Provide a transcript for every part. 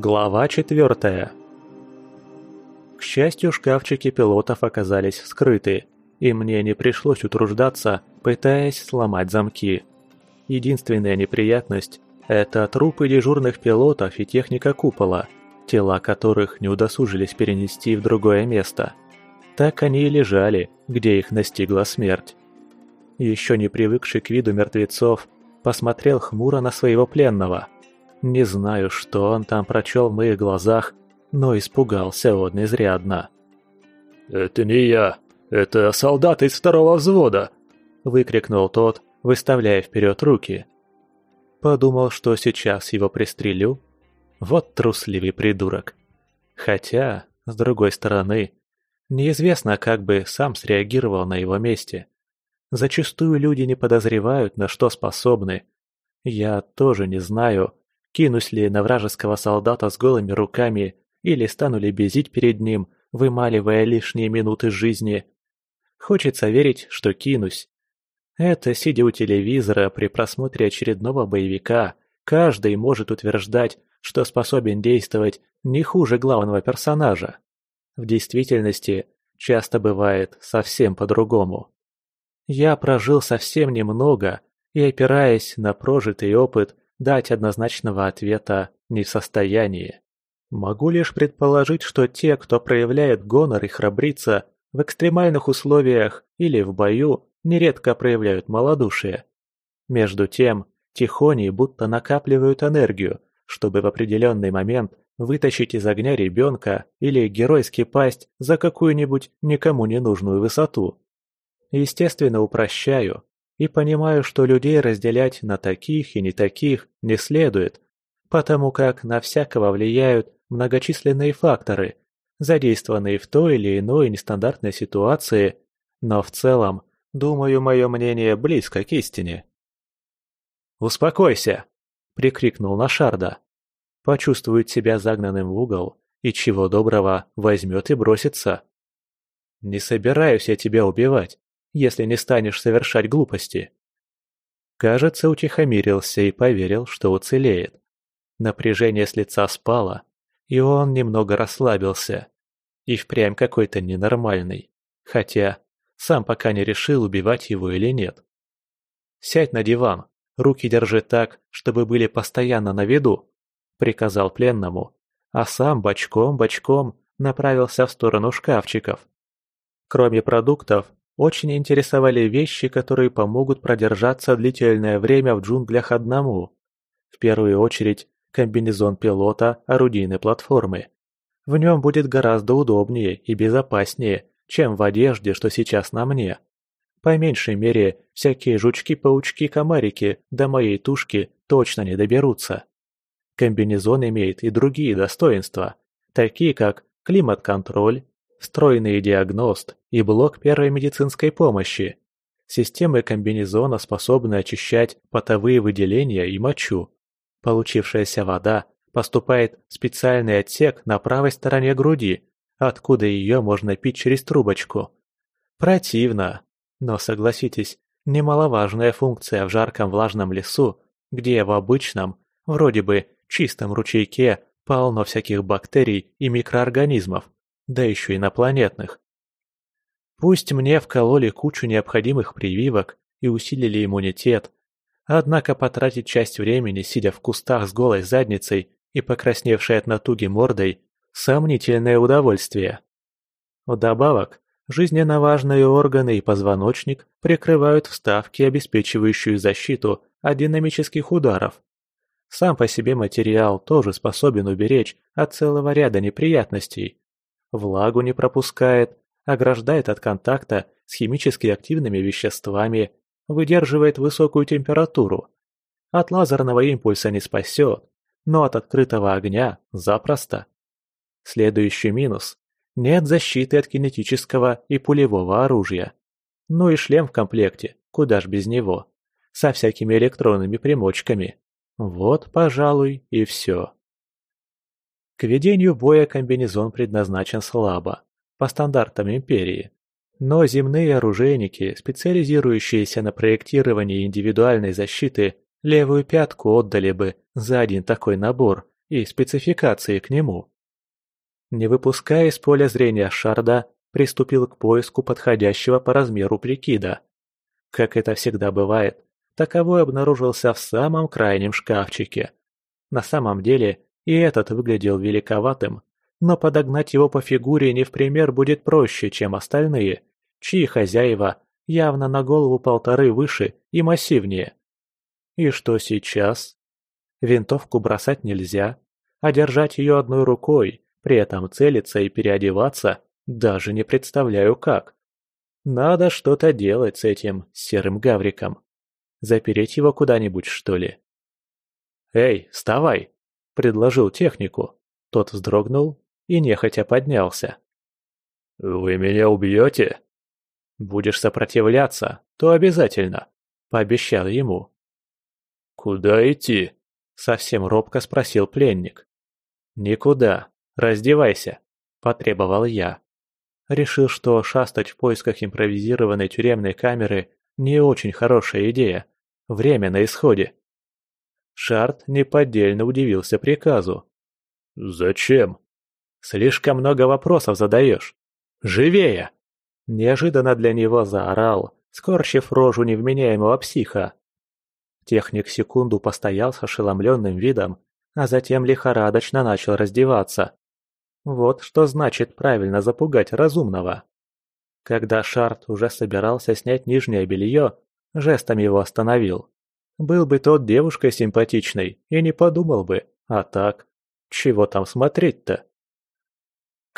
Глава четвертая. К счастью, шкафчики пилотов оказались скрыты, и мне не пришлось утруждаться, пытаясь сломать замки. Единственная неприятность – это трупы дежурных пилотов и техника купола, тела которых не удосужились перенести в другое место. Так они и лежали, где их настигла смерть. Еще не привыкший к виду мертвецов, посмотрел хмуро на своего пленного – не знаю, что он там прочел в моих глазах, но испугался он изрядно. «Это не я, это солдат из второго взвода!» – выкрикнул тот, выставляя вперед руки. Подумал, что сейчас его пристрелю? Вот трусливый придурок. Хотя, с другой стороны, неизвестно, как бы сам среагировал на его месте. Зачастую люди не подозревают, на что способны. Я тоже не знаю, Кинусь ли на вражеского солдата с голыми руками или стану ли безить перед ним, вымаливая лишние минуты жизни? Хочется верить, что кинусь. Это, сидя у телевизора при просмотре очередного боевика, каждый может утверждать, что способен действовать не хуже главного персонажа. В действительности, часто бывает совсем по-другому. Я прожил совсем немного и, опираясь на прожитый опыт, дать однозначного ответа не в состоянии. Могу лишь предположить, что те, кто проявляет гонор и храбрится, в экстремальных условиях или в бою нередко проявляют малодушие. Между тем, тихони будто накапливают энергию, чтобы в определенный момент вытащить из огня ребенка или геройски пасть за какую-нибудь никому не нужную высоту. Естественно, упрощаю, и понимаю, что людей разделять на таких и не таких не следует, потому как на всякого влияют многочисленные факторы, задействованные в той или иной нестандартной ситуации, но в целом, думаю, мое мнение близко к истине. «Успокойся!» – прикрикнул на Шарда. Почувствует себя загнанным в угол и чего доброго возьмет и бросится. «Не собираюсь я тебя убивать если не станешь совершать глупости. Кажется, утихомирился и поверил, что уцелеет. Напряжение с лица спало, и он немного расслабился. И впрямь какой-то ненормальный. Хотя, сам пока не решил, убивать его или нет. «Сядь на диван, руки держи так, чтобы были постоянно на виду», — приказал пленному, а сам бочком-бочком направился в сторону шкафчиков. Кроме продуктов, очень интересовали вещи, которые помогут продержаться длительное время в джунглях одному. В первую очередь, комбинезон пилота орудийной платформы. В нем будет гораздо удобнее и безопаснее, чем в одежде, что сейчас на мне. По меньшей мере, всякие жучки-паучки-комарики до моей тушки точно не доберутся. Комбинезон имеет и другие достоинства, такие как климат-контроль, встроенный диагност и блок первой медицинской помощи. Системы комбинезона способны очищать потовые выделения и мочу. Получившаяся вода поступает в специальный отсек на правой стороне груди, откуда ее можно пить через трубочку. Противно, но согласитесь, немаловажная функция в жарком влажном лесу, где в обычном, вроде бы чистом ручейке полно всяких бактерий и микроорганизмов, да еще инопланетных. Пусть мне вкололи кучу необходимых прививок и усилили иммунитет, однако потратить часть времени, сидя в кустах с голой задницей и покрасневшей от натуги мордой, сомнительное удовольствие. Вдобавок, жизненно важные органы и позвоночник прикрывают вставки, обеспечивающие защиту от динамических ударов. Сам по себе материал тоже способен уберечь от целого ряда неприятностей, влагу не пропускает, ограждает от контакта с химически активными веществами, выдерживает высокую температуру. От лазерного импульса не спасет, но от открытого огня запросто. Следующий минус – нет защиты от кинетического и пулевого оружия. Ну и шлем в комплекте, куда ж без него, со всякими электронными примочками. Вот, пожалуй, и все. К ведению боя комбинезон предназначен слабо, по стандартам Империи. Но земные оружейники, специализирующиеся на проектировании индивидуальной защиты, левую пятку отдали бы за один такой набор, и спецификации к нему. Не выпуская из поля зрения Шарда, приступил к поиску подходящего по размеру прикида. Как это всегда бывает, таковой обнаружился в самом крайнем шкафчике. На самом деле и этот выглядел великоватым, но подогнать его по фигуре не в пример будет проще, чем остальные, чьи хозяева явно на голову полторы выше и массивнее. И что сейчас? Винтовку бросать нельзя, а держать ее одной рукой, при этом целиться и переодеваться, даже не представляю как. Надо что-то делать с этим серым гавриком. Запереть его куда-нибудь, что ли? «Эй, вставай!» – предложил технику. Тот вздрогнул и нехотя поднялся. «Вы меня убьете?» «Будешь сопротивляться, то обязательно», – пообещал ему. «Куда идти?» – совсем робко спросил пленник. «Никуда. Раздевайся», – потребовал я. Решил, что шастать в поисках импровизированной тюремной камеры не очень хорошая идея. Время на исходе. Шарт неподдельно удивился приказу. «Зачем?» «Слишком много вопросов задаешь. Живее!» Неожиданно для него заорал, скорчив рожу невменяемого психа. Техник секунду постоял с ошеломленным видом, а затем лихорадочно начал раздеваться. Вот что значит правильно запугать разумного. Когда Шарт уже собирался снять нижнее белье, жестом его остановил. Был бы тот девушкой симпатичной, и не подумал бы, а так, чего там смотреть-то?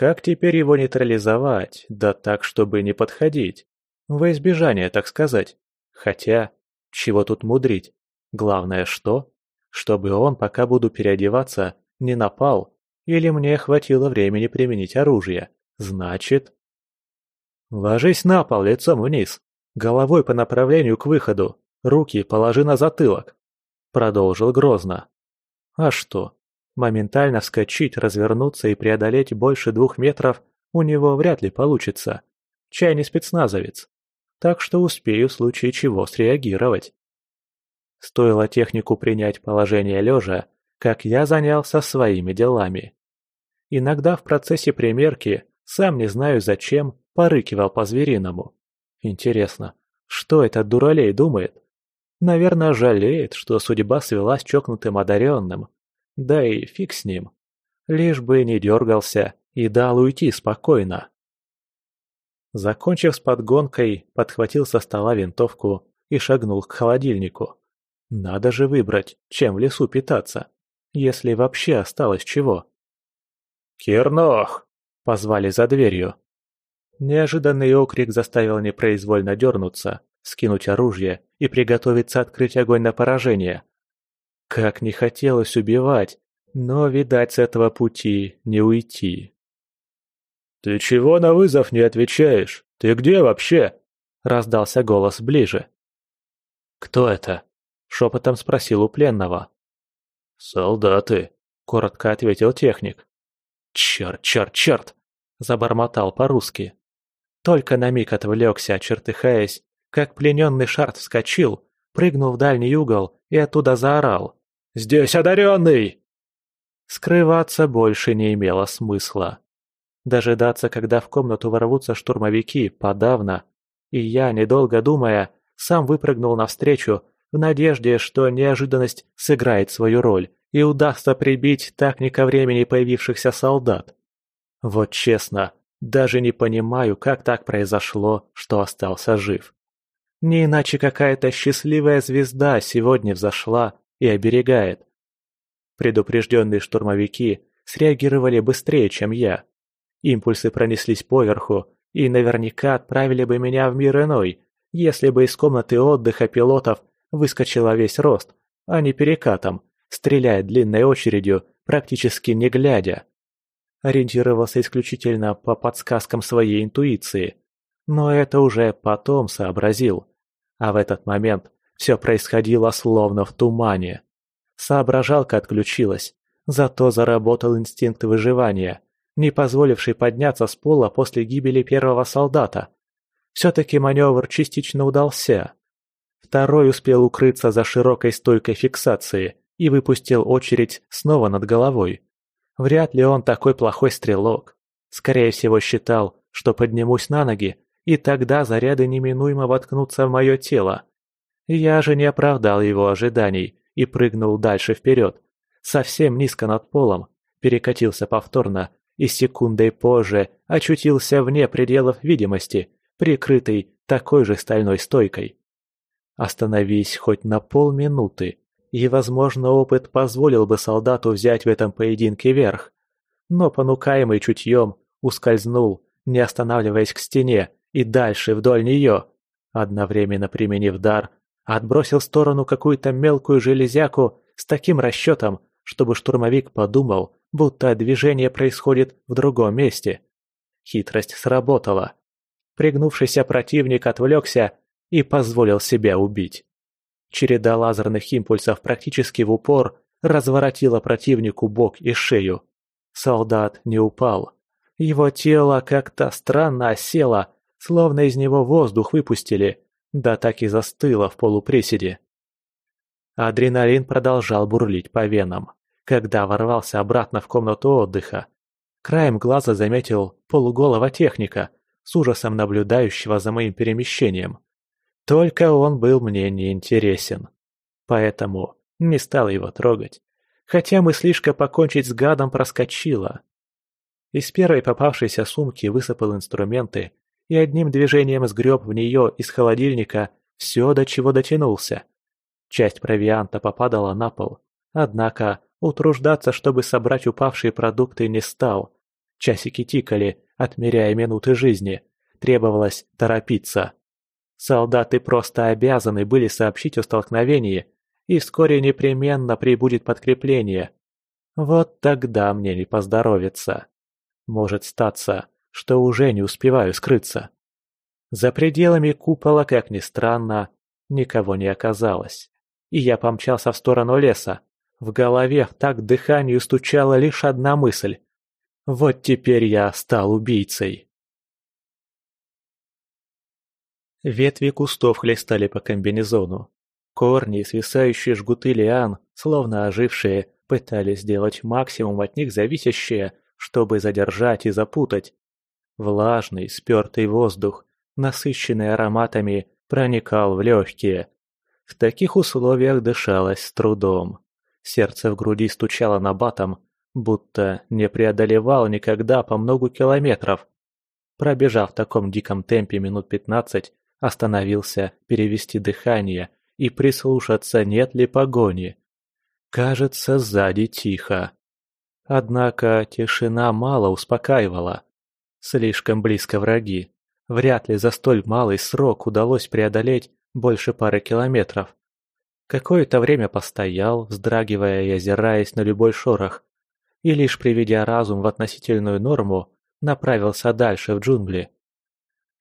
Как теперь его нейтрализовать, да так, чтобы не подходить? Во избежание, так сказать. Хотя, чего тут мудрить? Главное что? Чтобы он, пока буду переодеваться, не напал или мне хватило времени применить оружие. Значит... Ложись на пол лицом вниз, головой по направлению к выходу, руки положи на затылок. Продолжил грозно. А что? Моментально вскочить, развернуться и преодолеть больше двух метров у него вряд ли получится. Чай не спецназовец. Так что успею в случае чего среагировать. Стоило технику принять положение лежа, как я занялся своими делами. Иногда в процессе примерки, сам не знаю зачем, порыкивал по-звериному. Интересно, что этот дуралей думает? Наверное, жалеет, что судьба свела с чокнутым одаренным. Да и фиг с ним. Лишь бы не дергался и дал уйти спокойно. Закончив с подгонкой, подхватил со стола винтовку и шагнул к холодильнику. Надо же выбрать, чем в лесу питаться, если вообще осталось чего. «Кирнох!» – позвали за дверью. Неожиданный окрик заставил непроизвольно дернуться, скинуть оружие и приготовиться открыть огонь на поражение. Как не хотелось убивать, но, видать, с этого пути не уйти. «Ты чего на вызов не отвечаешь? Ты где вообще?» – раздался голос ближе. «Кто это?» – шепотом спросил у пленного. «Солдаты», – коротко ответил техник. «Черт, черт, черт!» – забормотал по-русски. Только на миг отвлекся, чертыхаясь, как плененный шарт вскочил, прыгнул в дальний угол и оттуда заорал. «Здесь одаренный!» Скрываться больше не имело смысла. Дожидаться, когда в комнату ворвутся штурмовики, подавно. И я, недолго думая, сам выпрыгнул навстречу, в надежде, что неожиданность сыграет свою роль и удастся прибить так не ко времени появившихся солдат. Вот честно, даже не понимаю, как так произошло, что остался жив. Не иначе какая-то счастливая звезда сегодня взошла и оберегает. Предупрежденные штурмовики среагировали быстрее, чем я. Импульсы пронеслись поверху и наверняка отправили бы меня в мир иной, если бы из комнаты отдыха пилотов выскочила весь рост, а не перекатом, стреляя длинной очередью, практически не глядя. Ориентировался исключительно по подсказкам своей интуиции. Но это уже потом сообразил. А в этот момент все происходило словно в тумане. Соображалка отключилась, зато заработал инстинкт выживания, не позволивший подняться с пола после гибели первого солдата. Все-таки маневр частично удался. Второй успел укрыться за широкой стойкой фиксации и выпустил очередь снова над головой. Вряд ли он такой плохой стрелок. Скорее всего, считал, что поднимусь на ноги, и тогда заряды неминуемо воткнутся в мое тело. Я же не оправдал его ожиданий и прыгнул дальше вперед, совсем низко над полом, перекатился повторно и секундой позже очутился вне пределов видимости, прикрытый такой же стальной стойкой. Остановись хоть на полминуты, и, возможно, опыт позволил бы солдату взять в этом поединке верх. Но, понукаемый чутьем, ускользнул, не останавливаясь к стене, и дальше вдоль нее. Одновременно применив дар, отбросил в сторону какую-то мелкую железяку с таким расчетом, чтобы штурмовик подумал, будто движение происходит в другом месте. Хитрость сработала. Пригнувшийся противник отвлекся и позволил себя убить. Череда лазерных импульсов практически в упор разворотила противнику бок и шею. Солдат не упал. Его тело как-то странно осело, словно из него воздух выпустили, да так и застыло в полуприседе. Адреналин продолжал бурлить по венам, когда ворвался обратно в комнату отдыха. Краем глаза заметил полуголого техника, с ужасом наблюдающего за моим перемещением. Только он был мне не интересен. Поэтому не стал его трогать. Хотя мыслишка покончить с гадом проскочила. Из первой попавшейся сумки высыпал инструменты и одним движением сгреб в нее из холодильника все, до чего дотянулся. Часть провианта попадала на пол, однако утруждаться, чтобы собрать упавшие продукты, не стал. Часики тикали, отмеряя минуты жизни. Требовалось торопиться. Солдаты просто обязаны были сообщить о столкновении, и вскоре непременно прибудет подкрепление. Вот тогда мне не поздоровится. Может статься, что уже не успеваю скрыться. За пределами купола, как ни странно, никого не оказалось. И я помчался в сторону леса. В голове так дыханию стучала лишь одна мысль. Вот теперь я стал убийцей. Ветви кустов хлестали по комбинезону. Корни, свисающие жгуты лиан, словно ожившие, пытались сделать максимум от них зависящее, чтобы задержать и запутать. Влажный, спертый воздух, насыщенный ароматами, проникал в легкие. В таких условиях дышалось с трудом. Сердце в груди стучало на батом, будто не преодолевал никогда по многу километров. Пробежав в таком диком темпе минут пятнадцать, Остановился перевести дыхание и прислушаться, нет ли погони. Кажется, сзади тихо. Однако тишина мало успокаивала. Слишком близко враги. Вряд ли за столь малый срок удалось преодолеть больше пары километров. Какое-то время постоял, вздрагивая и озираясь на любой шорох, и лишь приведя разум в относительную норму, направился дальше в джунгли.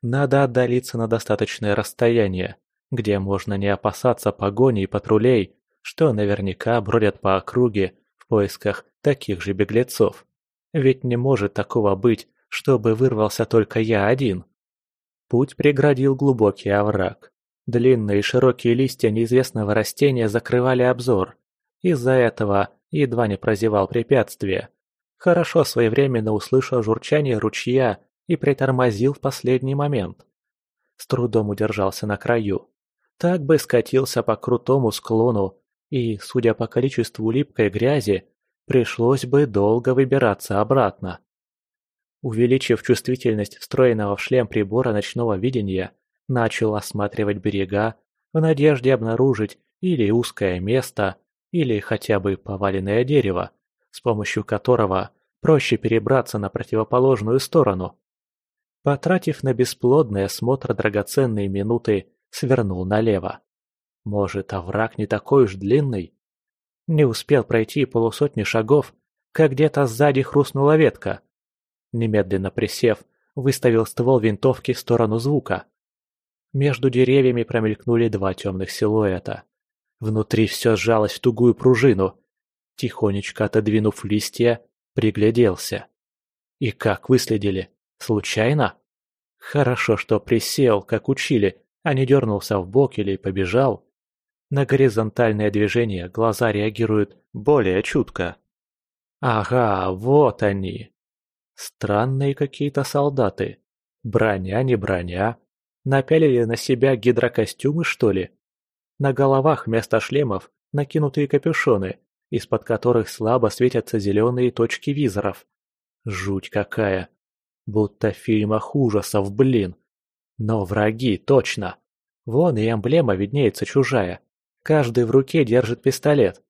Надо отдалиться на достаточное расстояние, где можно не опасаться погони и патрулей, что наверняка бродят по округе в поисках таких же беглецов. Ведь не может такого быть, чтобы вырвался только я один. Путь преградил глубокий овраг. Длинные широкие листья неизвестного растения закрывали обзор. Из-за этого едва не прозевал препятствие. Хорошо своевременно услышал журчание ручья и притормозил в последний момент. С трудом удержался на краю. Так бы скатился по крутому склону, и, судя по количеству липкой грязи, пришлось бы долго выбираться обратно. Увеличив чувствительность встроенного в шлем прибора ночного видения, начал осматривать берега в надежде обнаружить или узкое место, или хотя бы поваленное дерево, с помощью которого проще перебраться на противоположную сторону. Потратив на бесплодный осмотр драгоценные минуты, свернул налево. Может, овраг не такой уж длинный? Не успел пройти полусотни шагов, как где-то сзади хрустнула ветка. Немедленно присев, выставил ствол винтовки в сторону звука. Между деревьями промелькнули два темных силуэта. Внутри все сжалось в тугую пружину. Тихонечко отодвинув листья, пригляделся. И как выследили? Случайно? Хорошо, что присел, как учили, а не дернулся в бок или побежал. На горизонтальное движение глаза реагируют более чутко. Ага, вот они. Странные какие-то солдаты. Броня не броня. Напялили на себя гидрокостюмы, что ли? На головах вместо шлемов накинутые капюшоны, из-под которых слабо светятся зеленые точки визоров. Жуть какая. Будто в фильмах ужасов, блин. Но враги, точно. Вон и эмблема виднеется чужая. Каждый в руке держит пистолет.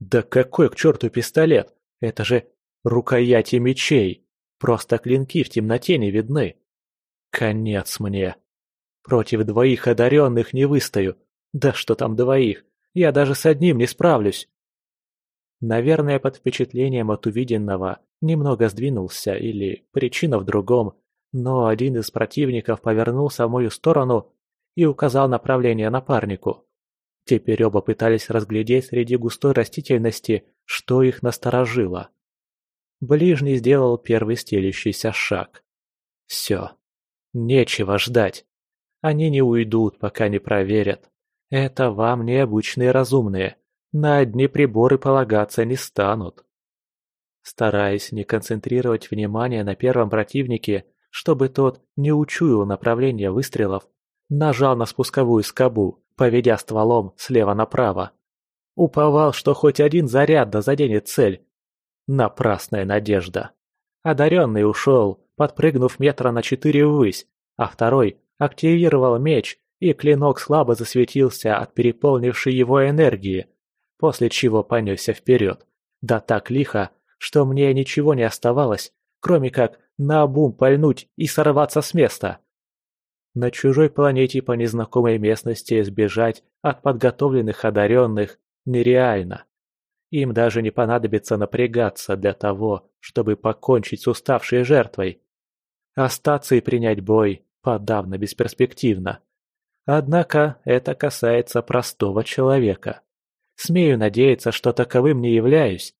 Да какой к черту пистолет? Это же рукояти мечей. Просто клинки в темноте не видны. Конец мне. Против двоих одаренных не выстою. Да что там двоих? Я даже с одним не справлюсь. Наверное, под впечатлением от увиденного немного сдвинулся или причина в другом, но один из противников повернулся в мою сторону и указал направление напарнику. Теперь оба пытались разглядеть среди густой растительности, что их насторожило. Ближний сделал первый стелящийся шаг. Все. Нечего ждать. Они не уйдут, пока не проверят. Это вам не обычные разумные. На одни приборы полагаться не станут. Стараясь не концентрировать внимание на первом противнике, чтобы тот не учуял направление выстрелов, нажал на спусковую скобу, поведя стволом слева направо. Уповал, что хоть один заряд да заденет цель. Напрасная надежда. Одаренный ушел, подпрыгнув метра на четыре ввысь, а второй активировал меч, и клинок слабо засветился от переполнившей его энергии, после чего понесся вперед. Да так лихо, что мне ничего не оставалось, кроме как наобум пальнуть и сорваться с места. На чужой планете по незнакомой местности сбежать от подготовленных одаренных нереально. Им даже не понадобится напрягаться для того, чтобы покончить с уставшей жертвой. Остаться и принять бой подавно бесперспективно. Однако это касается простого человека. Смею надеяться, что таковым не являюсь.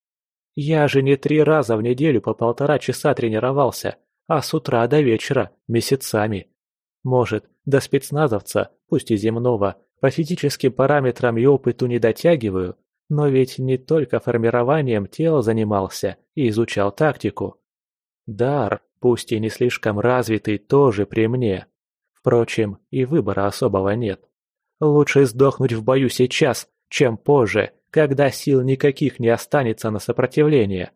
Я же не три раза в неделю по полтора часа тренировался, а с утра до вечера, месяцами. Может, до спецназовца, пусть и земного, по физическим параметрам и опыту не дотягиваю, но ведь не только формированием тела занимался и изучал тактику. Дар, пусть и не слишком развитый, тоже при мне. Впрочем, и выбора особого нет. Лучше сдохнуть в бою сейчас, чем позже, когда сил никаких не останется на сопротивление.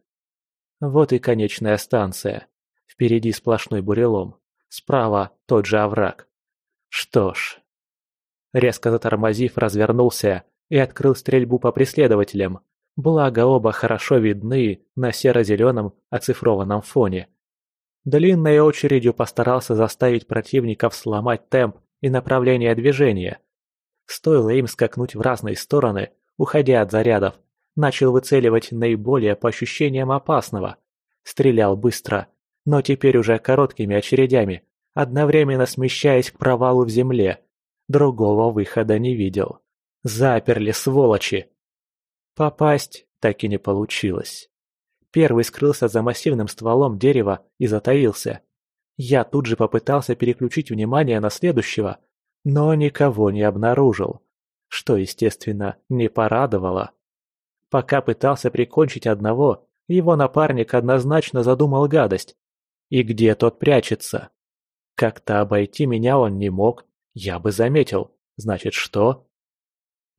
Вот и конечная станция. Впереди сплошной бурелом. Справа тот же овраг. Что ж. Резко затормозив, развернулся и открыл стрельбу по преследователям. Благо оба хорошо видны на серо-зеленом оцифрованном фоне. Длинной очередью постарался заставить противников сломать темп и направление движения, Стоило им скакнуть в разные стороны, уходя от зарядов, начал выцеливать наиболее по ощущениям опасного. Стрелял быстро, но теперь уже короткими очередями, одновременно смещаясь к провалу в земле. Другого выхода не видел. Заперли, сволочи! Попасть так и не получилось. Первый скрылся за массивным стволом дерева и затаился. Я тут же попытался переключить внимание на следующего – но никого не обнаружил, что, естественно, не порадовало. Пока пытался прикончить одного, его напарник однозначно задумал гадость. И где тот прячется? Как-то обойти меня он не мог, я бы заметил. Значит, что?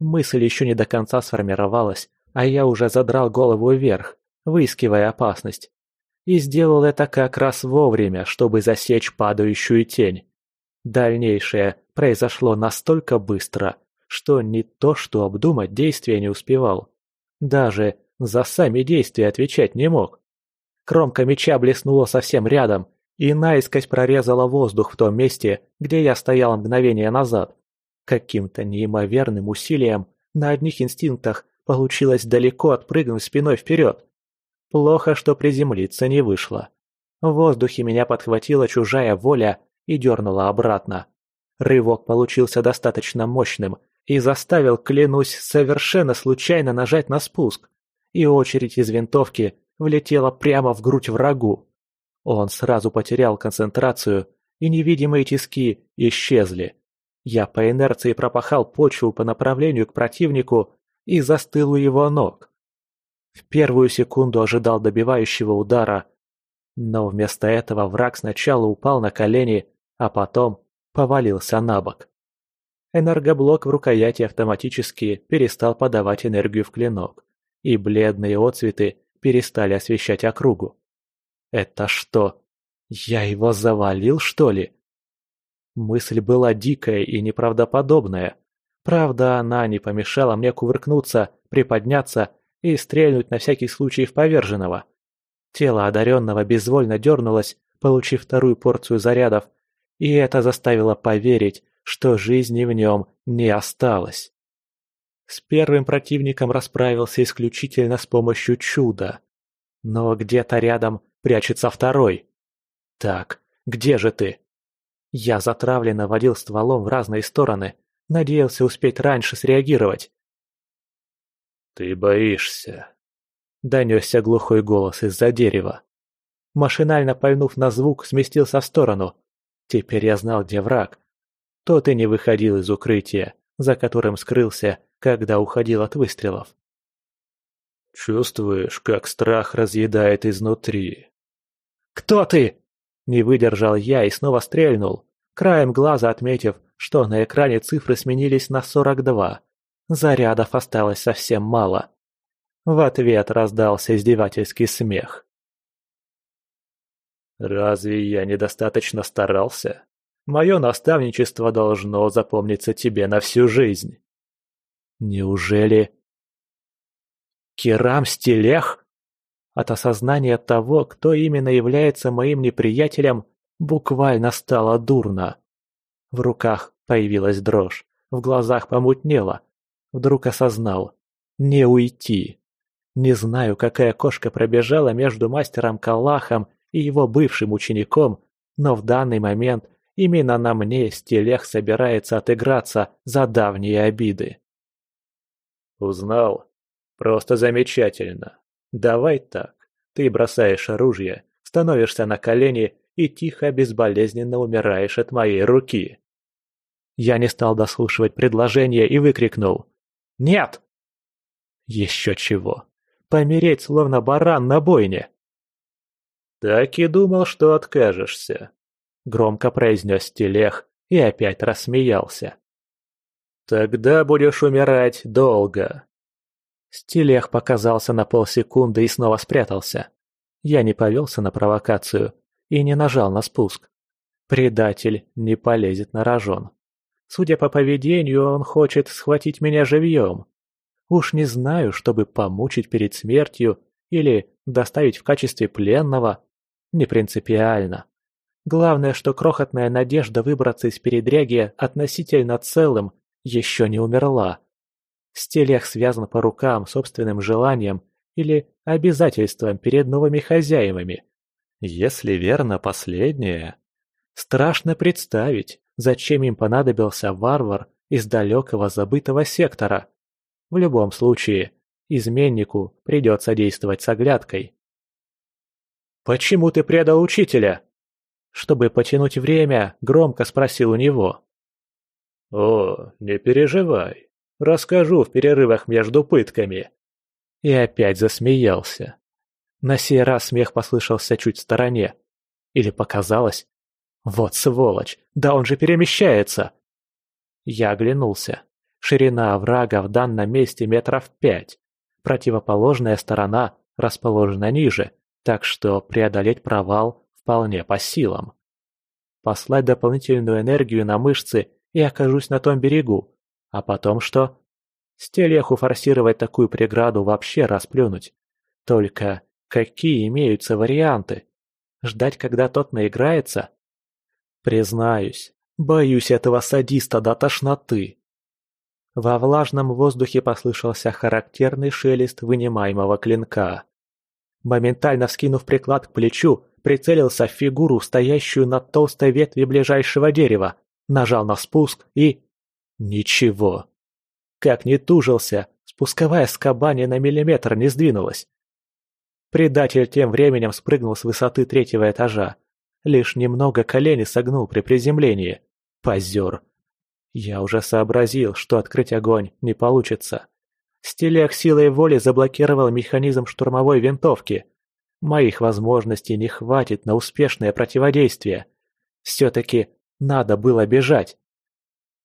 Мысль еще не до конца сформировалась, а я уже задрал голову вверх, выискивая опасность. И сделал это как раз вовремя, чтобы засечь падающую тень. Дальнейшее произошло настолько быстро, что не то что обдумать действия не успевал. Даже за сами действия отвечать не мог. Кромка меча блеснула совсем рядом и наискось прорезала воздух в том месте, где я стоял мгновение назад. Каким-то неимоверным усилием на одних инстинктах получилось далеко отпрыгнуть спиной вперед. Плохо, что приземлиться не вышло. В воздухе меня подхватила чужая воля и дернула обратно. Рывок получился достаточно мощным и заставил, клянусь, совершенно случайно нажать на спуск. И очередь из винтовки влетела прямо в грудь врагу. Он сразу потерял концентрацию, и невидимые тиски исчезли. Я по инерции пропахал почву по направлению к противнику и застыл у его ног. В первую секунду ожидал добивающего удара, но вместо этого враг сначала упал на колени, а потом повалился на бок. Энергоблок в рукояти автоматически перестал подавать энергию в клинок, и бледные отцветы перестали освещать округу. Это что, я его завалил, что ли? Мысль была дикая и неправдоподобная. Правда, она не помешала мне кувыркнуться, приподняться и стрельнуть на всякий случай в поверженного. Тело одаренного безвольно дернулось, получив вторую порцию зарядов, и это заставило поверить, что жизни в нем не осталось. С первым противником расправился исключительно с помощью чуда. Но где-то рядом прячется второй. Так, где же ты? Я затравленно водил стволом в разные стороны, надеялся успеть раньше среагировать. «Ты боишься», — донесся глухой голос из-за дерева. Машинально пальнув на звук, сместился в сторону. Теперь я знал, где враг. Тот и не выходил из укрытия, за которым скрылся, когда уходил от выстрелов. «Чувствуешь, как страх разъедает изнутри?» «Кто ты?» Не выдержал я и снова стрельнул, краем глаза отметив, что на экране цифры сменились на 42. Зарядов осталось совсем мало. В ответ раздался издевательский смех. «Разве я недостаточно старался? Мое наставничество должно запомниться тебе на всю жизнь». «Неужели...» «Керам Стелех?» От осознания того, кто именно является моим неприятелем, буквально стало дурно. В руках появилась дрожь, в глазах помутнело. Вдруг осознал – не уйти. Не знаю, какая кошка пробежала между мастером Калахом и его бывшим учеником, но в данный момент именно на мне Стелех собирается отыграться за давние обиды. Узнал? Просто замечательно. Давай так. Ты бросаешь оружие, становишься на колени и тихо, безболезненно умираешь от моей руки. Я не стал дослушивать предложение и выкрикнул. «Нет!» Еще чего. Помереть, словно баран на бойне. «Так и думал, что откажешься», — громко произнес Телех и опять рассмеялся. «Тогда будешь умирать долго. Стилех показался на полсекунды и снова спрятался. Я не повелся на провокацию и не нажал на спуск. Предатель не полезет на рожон. Судя по поведению, он хочет схватить меня живьем. Уж не знаю, чтобы помучить перед смертью или доставить в качестве пленного. Не принципиально. Главное, что крохотная надежда выбраться из передряги относительно целым еще не умерла. Стелех связан по рукам собственным желанием или обязательством перед новыми хозяевами. Если верно последнее, страшно представить, зачем им понадобился варвар из далекого забытого сектора. В любом случае, изменнику придется действовать с оглядкой. «Почему ты предал учителя?» Чтобы потянуть время, громко спросил у него. «О, не переживай, Расскажу в перерывах между пытками». И опять засмеялся. На сей раз смех послышался чуть в стороне. Или показалось? Вот сволочь, да он же перемещается! Я оглянулся. Ширина оврага в данном месте метров пять. Противоположная сторона расположена ниже, так что преодолеть провал вполне по силам. Послать дополнительную энергию на мышцы и окажусь на том берегу, а потом что? Стелеху форсировать такую преграду вообще расплюнуть. Только какие имеются варианты? Ждать, когда тот наиграется? Признаюсь, боюсь этого садиста до тошноты. Во влажном воздухе послышался характерный шелест вынимаемого клинка. Моментально вскинув приклад к плечу, прицелился в фигуру, стоящую на толстой ветви ближайшего дерева, нажал на спуск и... Ничего. Как ни тужился, спусковая скоба ни на миллиметр не сдвинулась. Предатель тем временем спрыгнул с высоты третьего этажа. Лишь немного колени согнул при приземлении. Позер. Я уже сообразил, что открыть огонь не получится. Стелех силой воли заблокировал механизм штурмовой винтовки. Моих возможностей не хватит на успешное противодействие. Все-таки надо было бежать.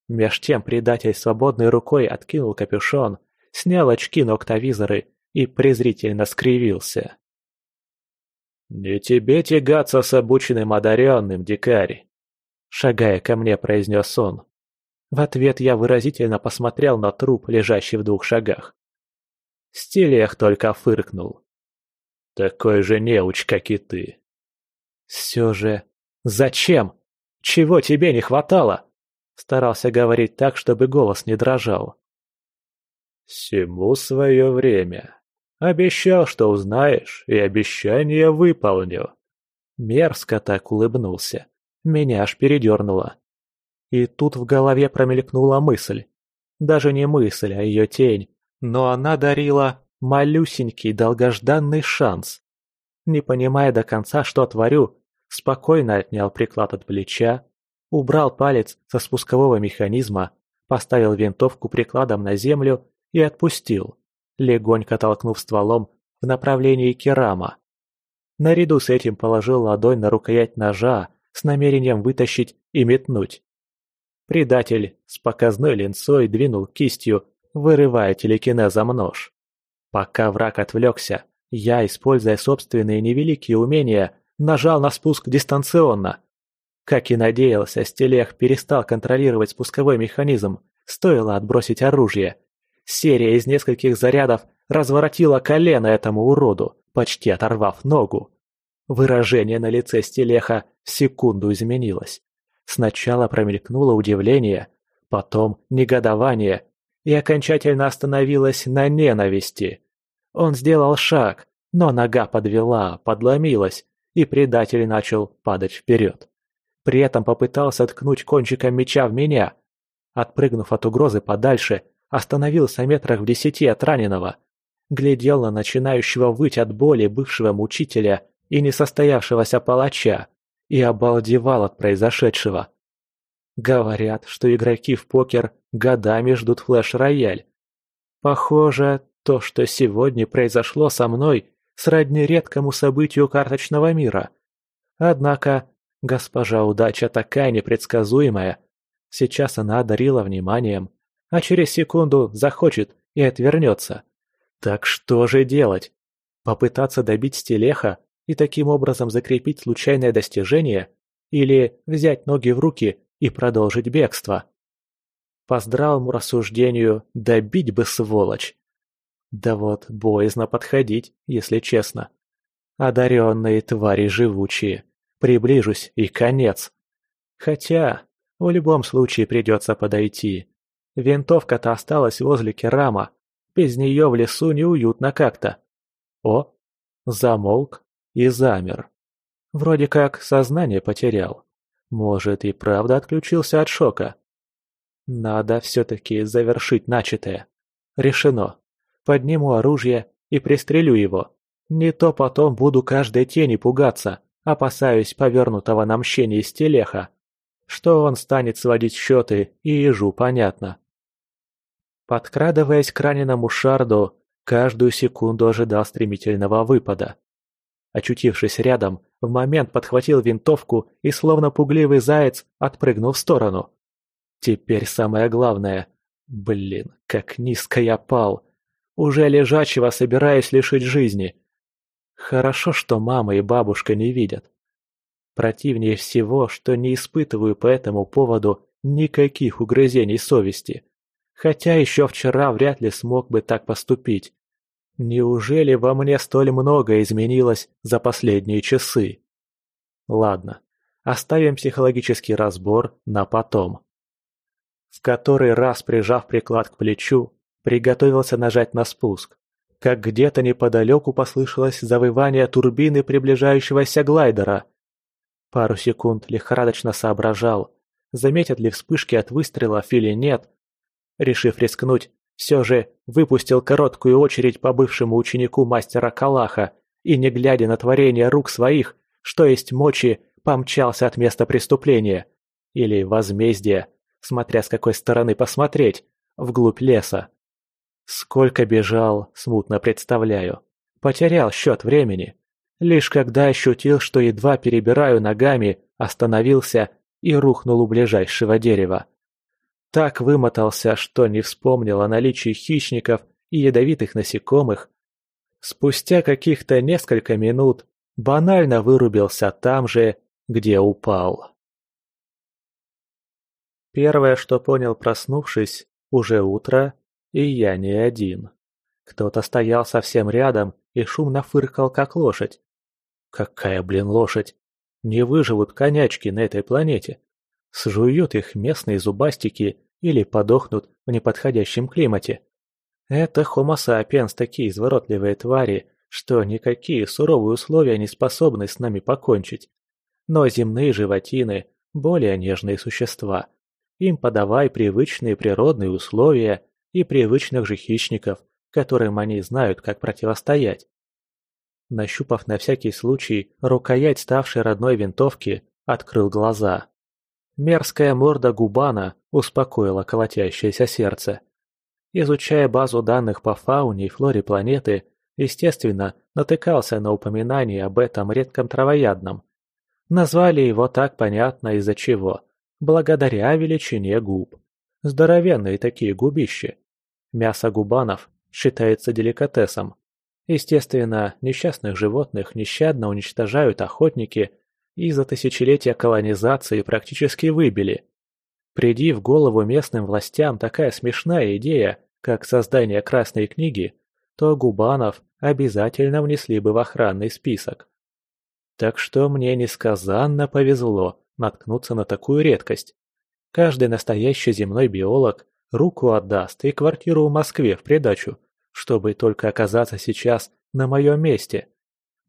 Меж тем предатель свободной рукой откинул капюшон, снял очки-ноктовизоры и презрительно скривился. «Не тебе тягаться с обученным одаренным, дикарь!» Шагая ко мне, произнес он. В ответ я выразительно посмотрел на труп, лежащий в двух шагах. Стилех только фыркнул. «Такой же неуч, как и ты!» «Все же... Зачем? Чего тебе не хватало?» Старался говорить так, чтобы голос не дрожал. «Всему свое время», Обещал, что узнаешь, и обещание выполню. Мерзко так улыбнулся. Меня аж передернуло. И тут в голове промелькнула мысль. Даже не мысль, а ее тень. Но она дарила малюсенький долгожданный шанс. Не понимая до конца, что творю, спокойно отнял приклад от плеча, убрал палец со спускового механизма, поставил винтовку прикладом на землю и отпустил легонько толкнув стволом в направлении керама. Наряду с этим положил ладонь на рукоять ножа с намерением вытащить и метнуть. Предатель с показной линцой двинул кистью, вырывая телекинезом нож. Пока враг отвлекся, я, используя собственные невеликие умения, нажал на спуск дистанционно. Как и надеялся, Стелех перестал контролировать спусковой механизм, стоило отбросить оружие, Серия из нескольких зарядов разворотила колено этому уроду, почти оторвав ногу. Выражение на лице Стелеха в секунду изменилось. Сначала промелькнуло удивление, потом негодование и окончательно остановилось на ненависти. Он сделал шаг, но нога подвела, подломилась, и предатель начал падать вперед. При этом попытался ткнуть кончиком меча в меня. Отпрыгнув от угрозы подальше, остановился метрах в десяти от раненого, глядел на начинающего выть от боли бывшего мучителя и несостоявшегося палача и обалдевал от произошедшего. Говорят, что игроки в покер годами ждут флеш-рояль. Похоже, то, что сегодня произошло со мной, сродни редкому событию карточного мира. Однако, госпожа удача такая непредсказуемая. Сейчас она одарила вниманием, а через секунду захочет и отвернется. Так что же делать? Попытаться добить стелеха и таким образом закрепить случайное достижение? Или взять ноги в руки и продолжить бегство? По здравому рассуждению, добить бы сволочь. Да вот, боязно подходить, если честно. Одаренные твари живучие. Приближусь и конец. Хотя, в любом случае придется подойти. Винтовка-то осталась возле керама. Без нее в лесу неуютно как-то. О, замолк и замер. Вроде как сознание потерял. Может и правда отключился от шока. Надо все-таки завершить начатое. Решено. Подниму оружие и пристрелю его. Не то потом буду каждой тени пугаться, опасаюсь повернутого на мщение стелеха. Что он станет сводить счеты, и ежу понятно. Подкрадываясь к раненому шарду, каждую секунду ожидал стремительного выпада. Очутившись рядом, в момент подхватил винтовку и, словно пугливый заяц, отпрыгнул в сторону. Теперь самое главное. Блин, как низко я пал. Уже лежачего собираюсь лишить жизни. Хорошо, что мама и бабушка не видят. Противнее всего, что не испытываю по этому поводу никаких угрызений совести. Хотя еще вчера вряд ли смог бы так поступить. Неужели во мне столь много изменилось за последние часы? Ладно, оставим психологический разбор на потом. В который раз прижав приклад к плечу, приготовился нажать на спуск, как где-то неподалеку послышалось завывание турбины приближающегося глайдера. Пару секунд лихорадочно соображал, заметят ли вспышки от выстрелов или нет, Решив рискнуть, все же выпустил короткую очередь по бывшему ученику мастера Калаха и, не глядя на творение рук своих, что есть мочи, помчался от места преступления. Или возмездия, смотря с какой стороны посмотреть, вглубь леса. Сколько бежал, смутно представляю. Потерял счет времени. Лишь когда ощутил, что едва перебираю ногами, остановился и рухнул у ближайшего дерева. Так вымотался, что не вспомнил о наличии хищников и ядовитых насекомых. Спустя каких-то несколько минут банально вырубился там же, где упал. Первое, что понял, проснувшись, уже утро, и я не один. Кто-то стоял совсем рядом и шумно фыркал, как лошадь. Какая, блин, лошадь? Не выживут конячки на этой планете. Сжуют их местные зубастики или подохнут в неподходящем климате. Это Homo sapiens такие изворотливые твари, что никакие суровые условия не способны с нами покончить. Но земные животины – более нежные существа. Им подавай привычные природные условия и привычных же хищников, которым они знают, как противостоять. Нащупав на всякий случай рукоять ставшей родной винтовки, открыл глаза. Мерзкая морда Губана успокоила колотящееся сердце. Изучая базу данных по фауне и флоре планеты, естественно, натыкался на упоминание об этом редком травоядном. Назвали его так понятно из-за чего. Благодаря величине губ. Здоровенные такие губищи. Мясо губанов считается деликатесом. Естественно, несчастных животных нещадно уничтожают охотники и за тысячелетия колонизации практически выбили. Приди в голову местным властям такая смешная идея, как создание Красной книги, то Губанов обязательно внесли бы в охранный список. Так что мне несказанно повезло наткнуться на такую редкость. Каждый настоящий земной биолог руку отдаст и квартиру в Москве в придачу, чтобы только оказаться сейчас на моем месте.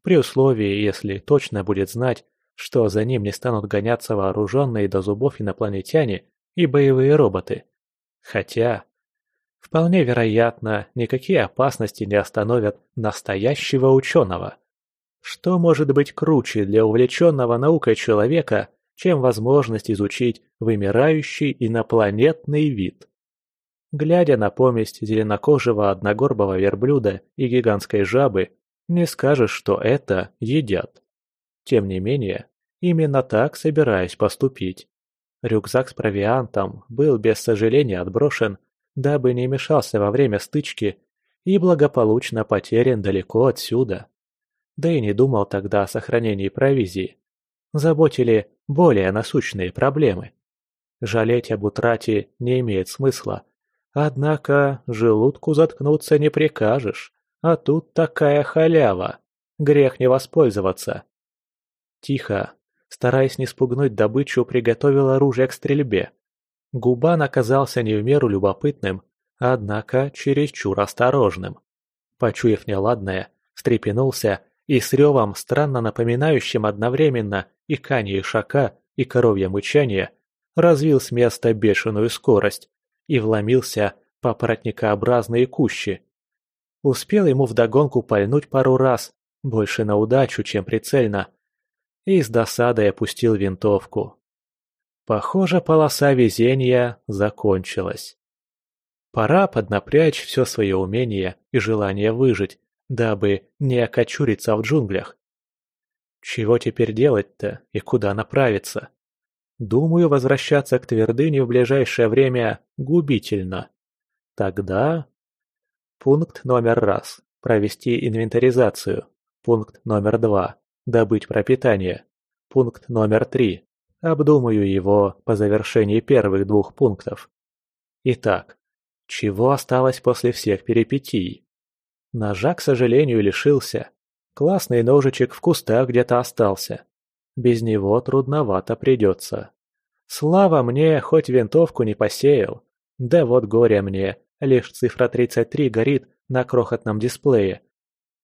При условии, если точно будет знать, что за ним не станут гоняться вооруженные до зубов инопланетяне и боевые роботы. Хотя, вполне вероятно, никакие опасности не остановят настоящего ученого. Что может быть круче для увлеченного наукой человека, чем возможность изучить вымирающий инопланетный вид? Глядя на поместь зеленокожего одногорбого верблюда и гигантской жабы, не скажешь, что это едят. Тем не менее, именно так собираюсь поступить. Рюкзак с провиантом был без сожаления отброшен, дабы не мешался во время стычки и благополучно потерян далеко отсюда. Да и не думал тогда о сохранении провизии. Заботили более насущные проблемы. Жалеть об утрате не имеет смысла. Однако желудку заткнуться не прикажешь, а тут такая халява. Грех не воспользоваться. Тихо, стараясь не спугнуть добычу, приготовил оружие к стрельбе. Губан оказался не в меру любопытным, однако чересчур осторожным. Почуяв неладное, встрепенулся и с ревом, странно напоминающим одновременно и канье шака, и коровье мычание, развил с места бешеную скорость и вломился по поротникообразные кущи. Успел ему вдогонку пальнуть пару раз, больше на удачу, чем прицельно, и с досадой опустил винтовку. Похоже, полоса везения закончилась. Пора поднапрячь все свое умение и желание выжить, дабы не окочуриться в джунглях. Чего теперь делать-то и куда направиться? Думаю, возвращаться к твердыне в ближайшее время губительно. Тогда... Пункт номер раз. Провести инвентаризацию. Пункт номер два. Добыть пропитание. Пункт номер три. Обдумаю его по завершении первых двух пунктов. Итак, чего осталось после всех перипетий? Ножа, к сожалению, лишился. Классный ножичек в кустах где-то остался. Без него трудновато придется. Слава мне, хоть винтовку не посеял. Да вот горе мне, лишь цифра 33 горит на крохотном дисплее.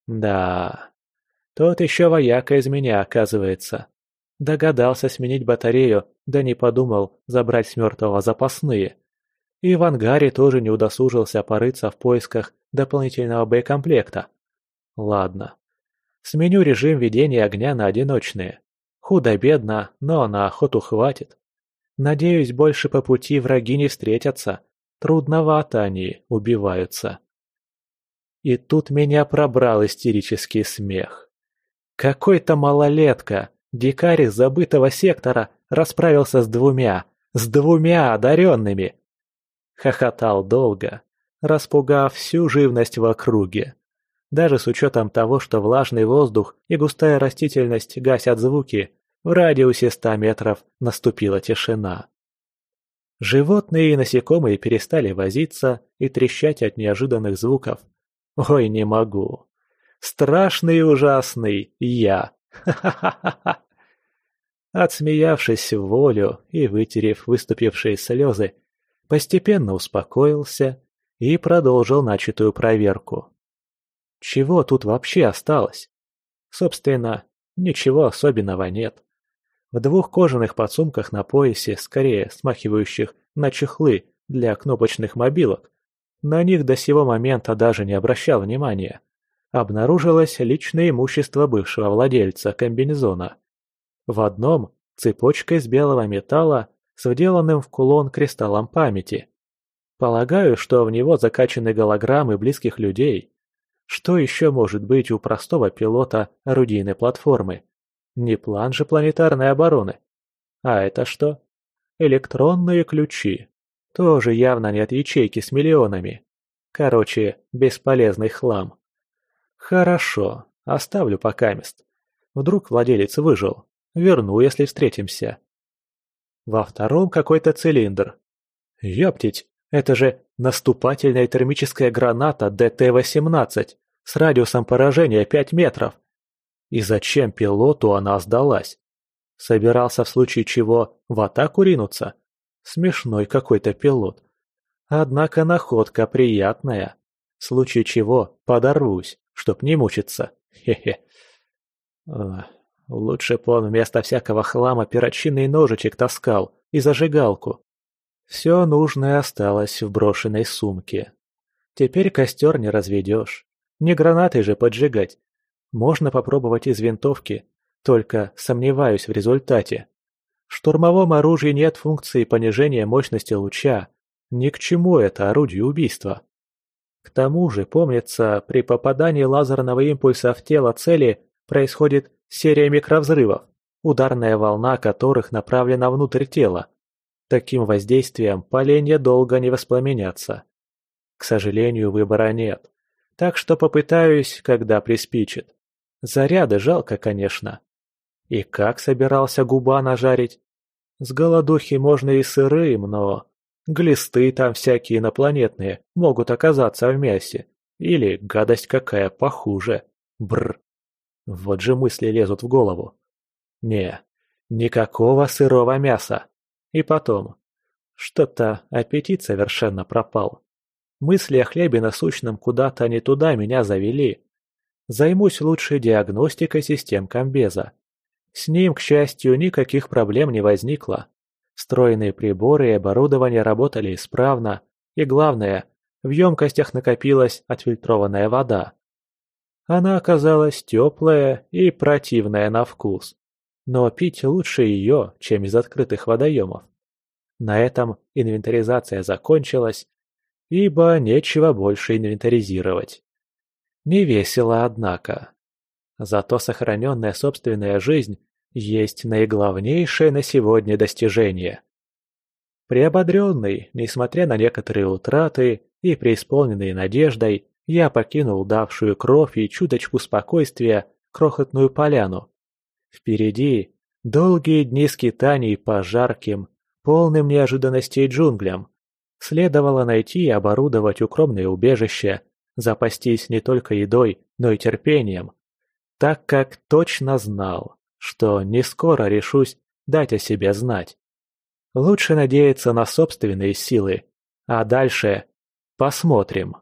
Да, тот еще вояка из меня, оказывается. Догадался сменить батарею, да не подумал забрать с мертвого запасные. И в ангаре тоже не удосужился порыться в поисках дополнительного боекомплекта. Ладно. Сменю режим ведения огня на одиночные. Худо-бедно, но на охоту хватит. Надеюсь, больше по пути враги не встретятся. Трудновато они убиваются. И тут меня пробрал истерический смех. Какой-то малолетка, дикарь из забытого сектора, расправился с двумя, с двумя одаренными. Хохотал долго, распугав всю живность в округе. Даже с учетом того, что влажный воздух и густая растительность гасят звуки, в радиусе ста метров наступила тишина. Животные и насекомые перестали возиться и трещать от неожиданных звуков. Ой, не могу. Страшный и ужасный я. Ха-ха-ха-ха. Отсмеявшись в волю и вытерев выступившие слезы, постепенно успокоился и продолжил начатую проверку. Чего тут вообще осталось? Собственно, ничего особенного нет. В двух кожаных подсумках на поясе, скорее смахивающих на чехлы для кнопочных мобилок, на них до сего момента даже не обращал внимания, обнаружилось личное имущество бывшего владельца комбинезона. В одном – цепочка из белого металла с вделанным в кулон кристаллом памяти. Полагаю, что в него закачаны голограммы близких людей. Что еще может быть у простого пилота орудийной платформы? Не план же планетарной обороны. А это что? Электронные ключи. Тоже явно не от ячейки с миллионами. Короче, бесполезный хлам. Хорошо, оставлю пока мест. Вдруг владелец выжил. Верну, если встретимся. Во втором какой-то цилиндр. Ёптить, это же наступательная термическая граната ДТ-18 с радиусом поражения 5 метров. И зачем пилоту она сдалась? Собирался в случае чего в атаку ринуться? Смешной какой-то пилот. Однако находка приятная. В случае чего подорвусь, чтоб не мучиться. Хе-хе. Лучше б он вместо всякого хлама перочинный ножичек таскал и зажигалку. Все нужное осталось в брошенной сумке. Теперь костер не разведешь. Не гранатой же поджигать, можно попробовать из винтовки, только сомневаюсь в результате. В штурмовом оружии нет функции понижения мощности луча. Ни к чему это орудие убийства. К тому же, помнится, при попадании лазерного импульса в тело цели происходит серия микровзрывов, ударная волна которых направлена внутрь тела. Таким воздействием поленья долго не воспламенятся. К сожалению, выбора нет, так что попытаюсь, когда приспичит. Заряды жалко, конечно. И как собирался губа нажарить? С голодухи можно и сырым, но... Глисты там всякие инопланетные могут оказаться в мясе. Или гадость какая похуже. Бр. Вот же мысли лезут в голову. Не, никакого сырого мяса. И потом, что-то аппетит совершенно пропал. Мысли о хлебе насущном куда-то не туда меня завели. Займусь лучше диагностикой систем комбеза. С ним, к счастью, никаких проблем не возникло. Встроенные приборы и оборудование работали исправно, и главное, в емкостях накопилась отфильтрованная вода. Она оказалась теплая и противная на вкус, но пить лучше ее, чем из открытых водоемов. На этом инвентаризация закончилась, ибо нечего больше инвентаризировать. Не весело, однако. Зато сохраненная собственная жизнь есть наиглавнейшее на сегодня достижение. Приободренный, несмотря на некоторые утраты и преисполненный надеждой, я покинул давшую кровь и чуточку спокойствия крохотную поляну. Впереди долгие дни скитаний по жарким, полным неожиданностей джунглям. Следовало найти и оборудовать укромное убежище – запастись не только едой, но и терпением, так как точно знал, что не скоро решусь дать о себе знать. Лучше надеяться на собственные силы, а дальше посмотрим.